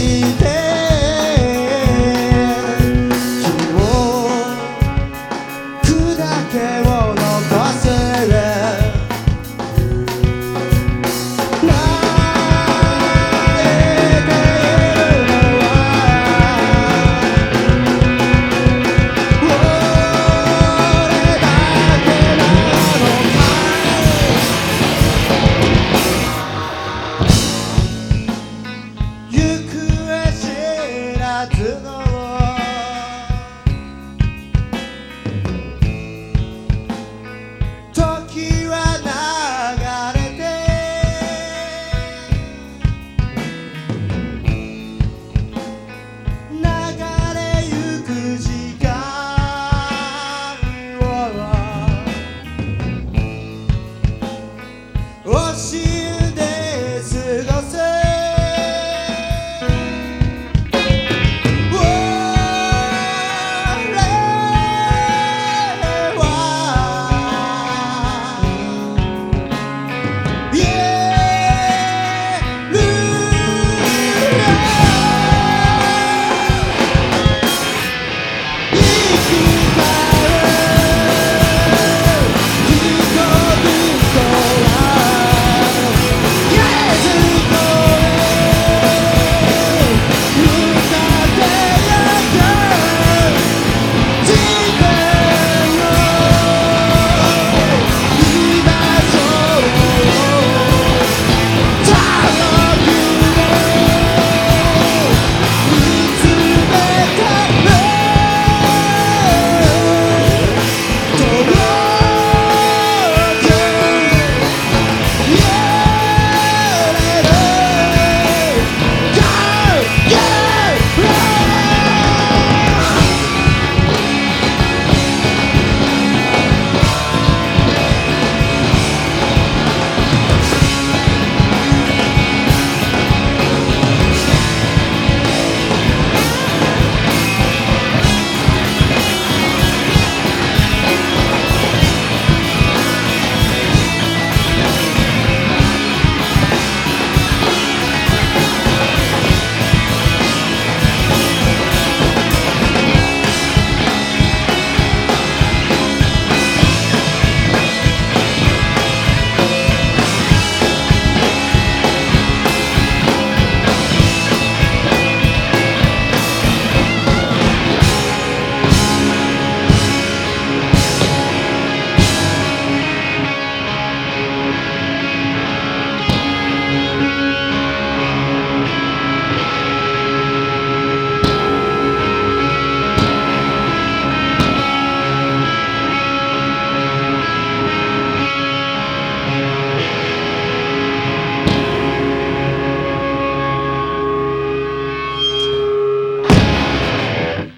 see.